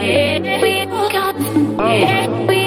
Yeah, we got, yeah, we